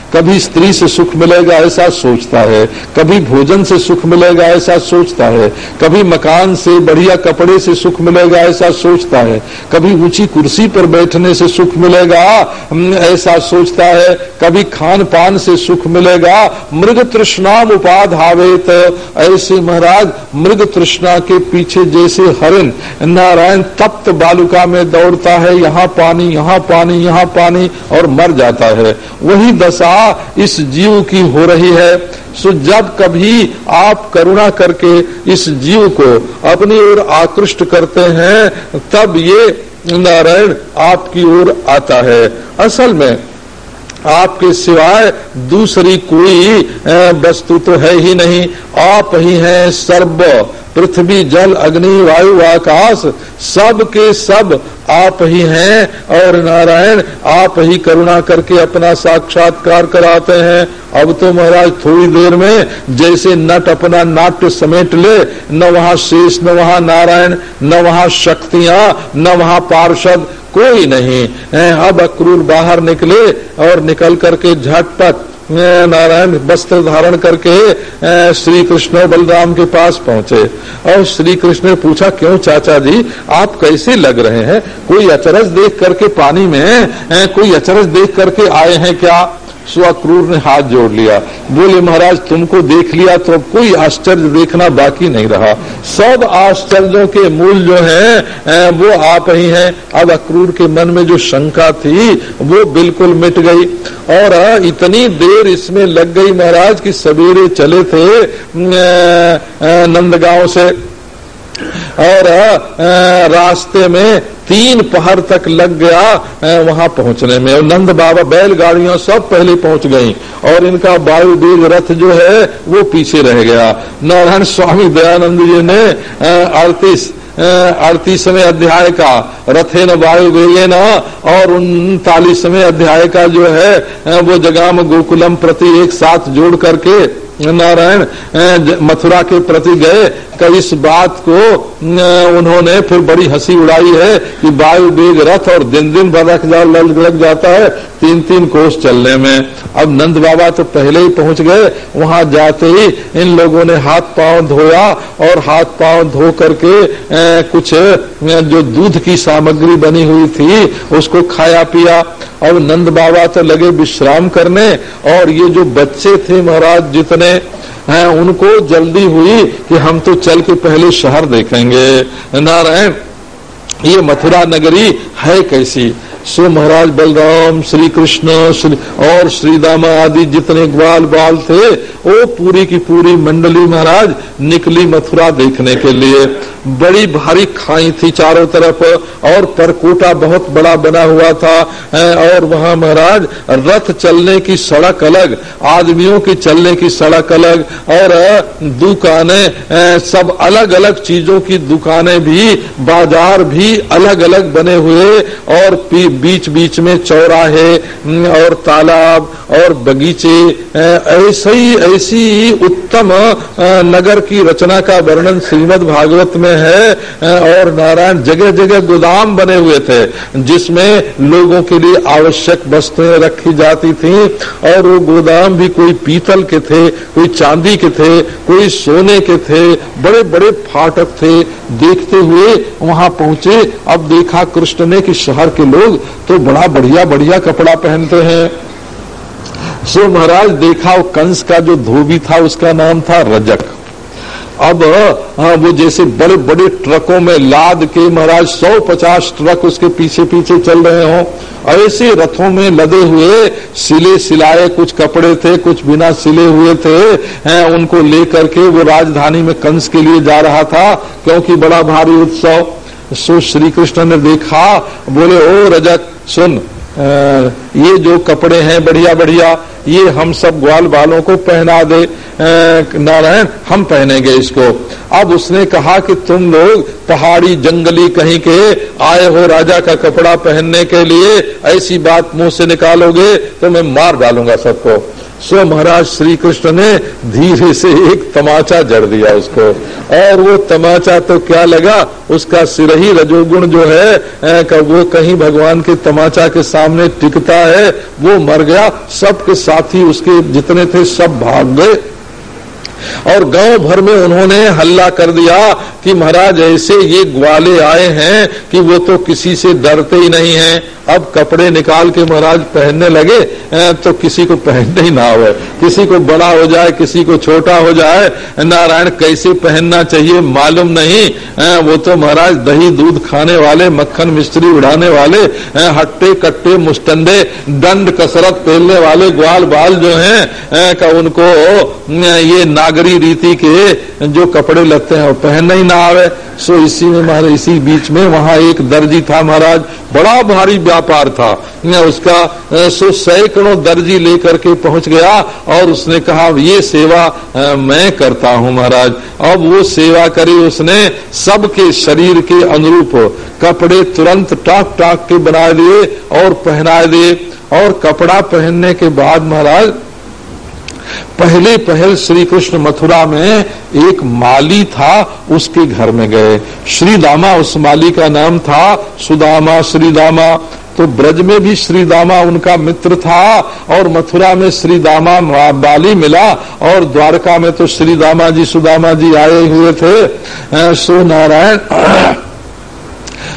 A: कभी स्त्री से सुख मिलेगा ऐसा सोचता है, कभी भोजन से सुख मिलेगा ऐसा सोचता है, कभी मकान से बढ़िया कपड़े से सुख मिलेगा ऐसा सोचता है, कभी ऊँची कुर्सी पर बैठने से सुख मिलेगा ऐसा सोचता है, कभी खान पान से सुख मिलेगा, मृग तृष्णाम उपाधावेत। ऐसे महाराज, मृग तृष्णा के पीछे जैसे हरिण, नारायण तप्त बालुका में दौड़ता है, यहाँ पानी यहाँ पानी यहाँ पानी, और मर जाता है। वही दशा इस जीव की हो रही है, सो जब कभी आप करुणा करके इस जीव को अपनी ओर आकृष्ट करते हैं, तब ये नारायण आपकी ओर आता है। असल में, आपके सिवाय दूसरी कोई वस्तु तो है ही नहीं। आप ही हैं सर्व पृथ्वी, जल, अग्नि, वायु, आकाश, सब के सब आप ही हैं और नारायण आप ही करुणा करके अपना साक्षात्कार कराते हैं। अब तो महाराज थोड़ी देर में जैसे नट अपना नाट्य समेट ले, न वहाँ शेष, न वहाँ नारायण, न वहाँ शक्तियाँ, न वहाँ पार्षद, कोई नहीं। है, अब अक्रूर बाहर निकले और निकल करके झटपट नारायण वस्त्र धारण करके श्री कृष्ण बलराम के पास पहुँचे। और श्री कृष्ण ने पूछा, क्यों चाचा जी, आप कैसे लग रहे हैं? कोई अचरज देख करके पानी में कोई अचरज देख करके आए हैं क्या? स्वक्रूर ने हाथ जोड़ लिया। बोले, महाराज, तुमको देख लिया तो कोई आश्चर्य देखना बाकी नहीं रहा। सब आश्चर्यों के मूल जो है वो आप ही हैं। अब अक्रूर के मन में जो शंका थी, वो बिल्कुल मिट गई। और इतनी देर इसमें लग गई महाराज कि सवेरे चले थे नंदगांव से। और रास्ते में तीन पहर तक लग गया वहाँ पहुँचने में। और नंद बाबा बैलगाड़ियाँ सब पहले पहुँच गईं और इनका वायु वेग रथ जो है, वो पीछे रह गया। नारायण स्वामी दयानंद जी ने अड़तीस अड़तीसवें अध्याय का रथे न वायु न और उनतालीसवें अध्याय का जो है वो जगाम गोकुलम प्रति एक साथ जोड़ करके नारायण मथुरा के प्रति गए कि इस बात को उन्होंने फिर बड़ी हँसी उड़ाई है कि वायु वेग रथ और दिन दिन बरख जा लग जाता है तीन तीन कोस चलने में। अब नंद बाबा तो पहले ही पहुँच गए वहाँ जाते ही इन लोगों ने हाथ पाँव धोया और हाथ पाँव धो करके अ, कुछ जो दूध की सामग्री बनी हुई थी उसको खाया पिया। अब नंद बाबा तो लगे विश्राम करने और ये जो बच्चे थे महाराज जितने हैं, उनको जल्दी हुई कि हम तो चल के पहले शहर देखेंगे। नारायण, ये मथुरा नगरी है कैसी? सो महाराज बलराम श्री कृष्ण श्री और श्री दामा आदि जितने ग्वाल बाल थे, वो पूरी की पूरी मंडली महाराज निकली मथुरा देखने के लिए। बड़ी भारी खाई थी चारों तरफ़ और परकोटा बहुत बड़ा बना हुआ था और वहाँ महाराज, रथ चलने की सड़क अलग, आदमियों की चलने की सड़क अलग, और दुकानें सब अलग अलग चीज़ों की दुकानें भी, बाज़ार भी अलग अलग बने हुए, और बीच बीच में चौराहे और तालाब, और बगीचे ऐसे ही, ऐसी उत्तम नगर की रचना का वर्णन श्रीमद भागवत में है और नारायण जगह जगह गोदाम बने हुए थे, जिसमें लोगों के लिए आवश्यक वस्तुएँ रखी जाती थी, और वो गोदाम भी कोई पीतल के थे, कोई चांदी के थे, कोई सोने के थे बड़े बड़े फाटक थे। देखते हुए वहाँ पहुँचे, अब देखा कृष्ण ने कि शहर के लोग तो बड़ा बढ़िया बढ़िया कपड़ा पहनते हैं। सो महाराज, देखा वो कंस का जो धोबी था, उसका नाम था रजक। अब हाँ, वो जैसे बड़े बड़े ट्रकों में लाद के महाराज सौ पचास ट्रक उसके पीछे पीछे चल रहे हों। ऐसे रथों में लदे हुए सिले सिलाए कुछ कपड़े थे कुछ बिना सिले हुए थे हैं, उनको लेकर के वो राजधानी में कंस के लिए जा रहा था क्योंकि बड़ा भारी उत्सव। सो श्री कृष्ण ने देखा बोले ओ रजक सुन ये जो कपड़े हैं, बढ़िया बढ़िया, ये हम सब ग्वाल बालों को पहना दे। नारायण, हम पहनेंगे इसको। अब उसने कहा कि तुम लोग पहाड़ी जंगली कहीं के आए हो राजा का कपड़ा पहनने के लिए, ऐसी बात मुँह से निकालोगे तो मैं मार डालूँगा सबको। सो महाराज श्री कृष्ण ने धीरे से एक तमाचा जड़ दिया उसको। और वो तमाचा तो क्या लगा? उसका सिर ही रजोगुण जो है का वो कहीं भगवान के तमाचा के सामने टिकता है, वो मर गया, सबके साथी उसके जितने थे सब भाग गए। और गाँव भर में उन्होंने हल्ला कर दिया कि महाराज, ऐसे ये ग्वाले आए हैं कि वो तो किसी से डरते ही नहीं हैं। अब कपड़े निकाल के महाराज पहनने लगे तो किसी को पहनने ही ना हो, किसी को बड़ा हो जाए, किसी को छोटा हो जाए। नारायण, कैसे पहनना चाहिए मालूम नहीं वो तो महाराज दही दूध खाने वाले, मक्खन मिस्त्री उड़ाने वाले हट्टे कट्टे मुस्टंडे दंड कसरत पहनने वाले ग्वाल बाल जो हैं का उनको ये ये नागरी रीति के जो कपड़े लगते हैं वो पहनना ही ना आवे। सो इसी में महाराज, इसी बीच में वहाँ एक दर्जी था महाराज, बड़ा भारी व्यापार था। उसका सो सैकड़ों दर्जी लेकर के पहुँच गया और उसने कहा ये सेवा मैं करता हूँ महाराज। अब वो सेवा करी उसने, सबके शरीर के अनुरूप कपड़े तुरंत टाक टाक के बना दिए और पहना दिए और कपड़ा पहनने के बाद महाराज पहले पहल श्री कृष्ण मथुरा में एक माली था, उसके घर में गए। श्री दामा, उस माली का नाम था सुदामा, श्री दामा। तो ब्रज में भी श्री दामा उनका मित्र था और मथुरा में श्री दामा बाली मिला और द्वारका में तो श्री दामा जी, सुदामा जी आए हुए थे। सो नारायण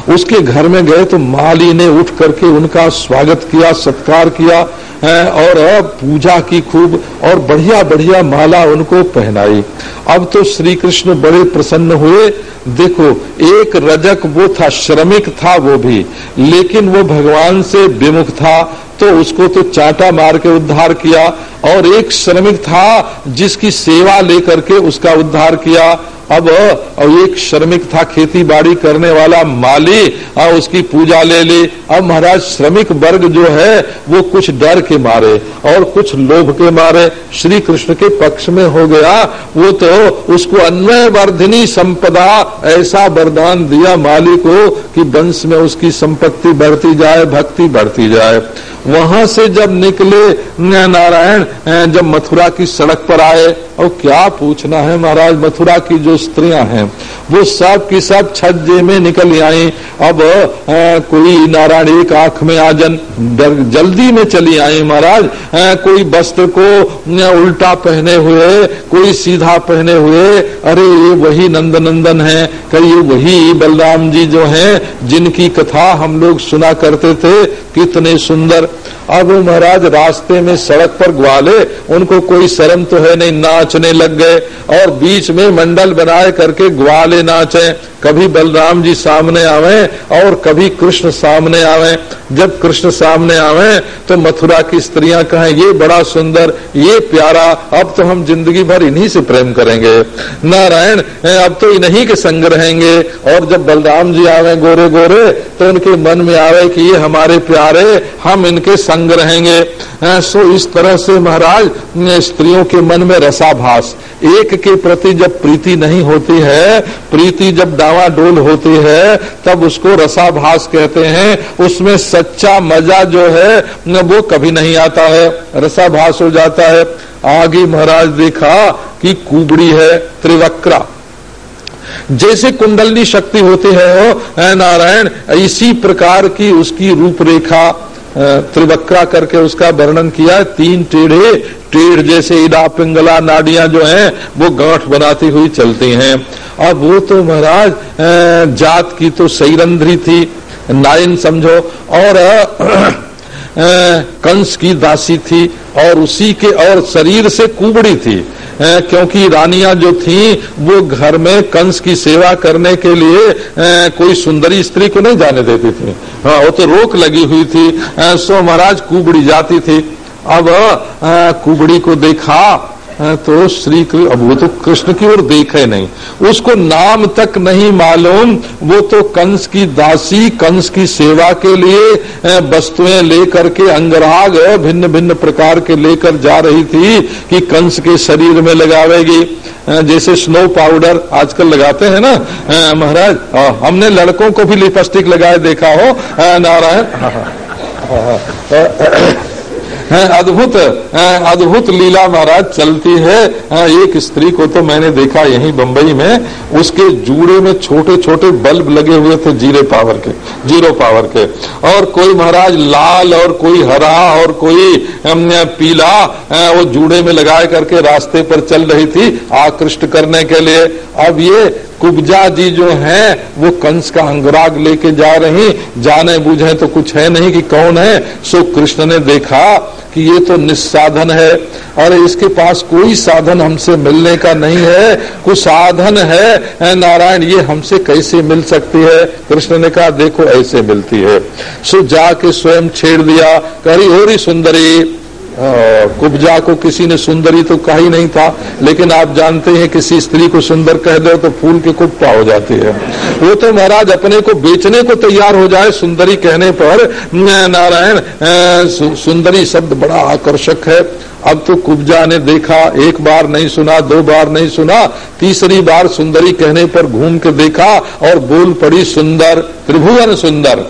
A: उसके घर में गए तो माली ने उठ करके उनका स्वागत किया, सत्कार किया और पूजा की खूब, और बढ़िया बढ़िया माला उनको पहनाई। अब तो श्री कृष्ण बड़े प्रसन्न हुए। देखो, एक रजक वो था, श्रमिक था वो भी, लेकिन वो भगवान से विमुख था तो उसको तो चाटा मार के उद्धार किया, और एक श्रमिक था जिसकी सेवा लेकर के उसका उद्धार किया। अब एक श्रमिक था, खेती बाड़ी करने वाला माली और उसकी पूजा ले ली। अब महाराज, श्रमिक वर्ग जो है, वो कुछ डर के मारे, और कुछ लोभ के मारे। श्री कृष्ण के पक्ष में हो गया, वो तो उसको अन्वय वर्धिनी संपदा ऐसा वरदान दिया माली को कि वंश में उसकी संपत्ति बढ़ती जाए, भक्ति बढ़ती जाए। वहाँ से जब निकले नारायण जब मथुरा की सड़क पर आए, और क्या पूछना है महाराज, मथुरा की जो स्त्रियाँ हैं। वो सब की सब छज्जे में निकल आई अब आ, कोई नारायण एक आँख में आजन जल्दी में चली आई महाराज। कोई वस्त्र को उल्टा पहने हुए कोई सीधा पहने हुए। अरे ये वही नंद नंदन है। कई वही बलराम जी जो हैं जिनकी कथा हम लोग सुना करते थे। कितने सुंदर। अब महाराज रास्ते में सड़क पर ग्वाले, उनको कोई शर्म तो है नहीं, नाचने लग गए और बीच में मंडल बनाए करके ग्वाले नाचे। कभी बलराम जी सामने आवे और कभी कृष्ण सामने आवे। जब कृष्ण सामने आवे तो मथुरा की स्त्रियाँ कहें, ये बड़ा सुंदर, ये प्यारा, अब तो हम ज़िंदगी भर इन्हीं से प्रेम करेंगे। नारायण अब तो इन्हीं के संग रहेंगे। और जब बलराम जी आवे गोरे गोरे तो उनके मन में आवे कि ये हमारे प्यारे हम इनके संग रहेंगे। सो इस तरह से महाराज स्त्रियों के मन में रसाभास। एक के प्रति जब प्रीति नहीं होती है, प्रीति जब डावाडोल होती है, तब उसको रसाभास कहते हैं। उसमें सच्चा मज़ा जो है वो कभी नहीं आता है। रसाभास हो जाता है। आगे महाराज देखा कि कुबड़ी है त्रिवक्रा। जैसे कुंडलनी शक्ति होती है, वो नारायण, इसी प्रकार की उसकी रूपरेखा त्रिवक्रा करके उसका वर्णन किया, तीन टेढ़े, टेढ़ जैसे इडा, पिंगला, नाडियाँ जो हैं, वो गांठ बनाती हुई चलती हैं। अब वो तो महाराज जात की तो सैरंध्री थी नाइन समझो, और कंस की दासी थी, और उसी के, और शरीर से कुबड़ी थी। क्योंकि रानियाँ जो थी, वो घर में कंस की सेवा करने के लिए कोई सुंदरी स्त्री को नहीं जाने देती थी। हाँ वो तो रोक लगी हुई थी सो महाराज कुबड़ी जाती थी। अब कुबड़ी को देखा तो श्री अब वो तो कृष्ण की ओर देखे नहीं। उसको नाम तक नहीं मालूम वो तो कंस की दासी कंस की सेवा के लिए वस्तुएँ लेकर के अंगराग भिन्न भिन्न प्रकार के लेकर जा रही थी कि कंस के शरीर में लगावेगी। जैसे स्नो पाउडर आजकल लगाते हैं ना महाराज हमने लड़कों को भी लिपस्टिक लगाए देखा हो नारायण। <laughs> <laughs> अद्भुत अद्भुत लीला महाराज चलती है। एक स्त्री को तो मैंने देखा यहीं बंबई में, उसके जूड़े में छोटे छोटे बल्ब लगे हुए थे ज़ीरो पावर के, ज़ीरो पावर के। और कोई महाराज लाल और कोई हरा और कोई पीला वो जूड़े में लगाए करके रास्ते पर चल रही थी आकृष्ट करने के लिए। अब ये कुब्जा जी जो हैं, वो कंस का अंगराग लेके जा रही, जाने बुझे तो कुछ है नहीं कि कौन है। सो कृष्ण ने देखा कि ये तो निस्साधन है। और इसके पास कोई साधन हमसे मिलने का नहीं है। कुछ साधन है। नारायण, ये हमसे कैसे मिल सकती है? कृष्ण ने कहा, देखो, ऐसे मिलती है। सो जाके स्वयं छेड़ दिया। करी हो रही सुंदरी। कुब्जा को किसी ने सुंदरी तो कहा ही नहीं था, लेकिन आप जानते हैं किसी स्त्री को सुंदर कह दो तो फूल की कुप्पा हो जाती है। वो तो महाराज अपने को बेचने को तैयार हो जाए सुंदरी कहने पर नारायण सुंदरी शब्द बड़ा आकर्षक है। अब तो कुब्जा ने देखा, एक बार नहीं सुना, दो बार नहीं सुना, तीसरी बार सुंदरी कहने पर घूम के देखा और बोल पड़ी, सुंदर, त्रिभुवन सुंदर।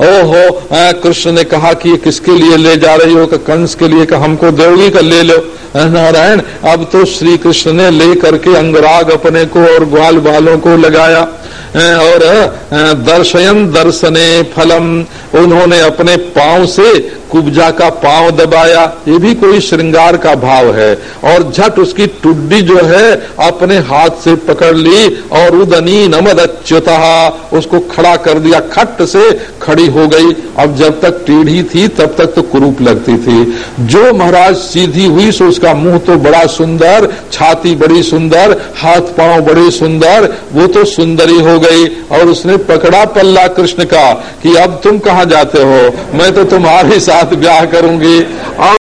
A: ओहो कृष्ण ने कहा कि किसके लिए ले जा रही हो? कंस के लिए हमको देवगी का ले लो? नारायण, अब तो श्री कृष्ण ने ले करके अंगराग अपने को और ग्वाल बालों को लगाया। और दर्शयन दर्शने फलम। उन्होंने अपने पाँव से कुब्जा का पाँव दबाया, ये भी कोई श्रृंगार का भाव है। और झट उसकी टुड्डी जो है, अपने हाथ से पकड़ ली, और उदनी नमद उसको खड़ा कर दिया। खट से खड़ी हो गई। अब जब तक टेढ़ी थी, तब तक तो कुरूप लगती थी। जो महाराज सीधी हुई, सो उसका मुँह तो बड़ा सुंदर, छाती बड़ी सुंदर, हाथ पाँव बड़े सुंदर, वो तो सुंदरी हो गई। और उसने पकड़ा पल्ला कृष्ण का, कि अब तुम कहा जाते हो? मैं तो तुम्हारे साथ ब्याह करूँगी। और